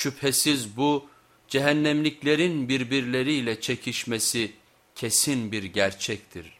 Şüphesiz bu cehennemliklerin birbirleriyle çekişmesi kesin bir gerçektir.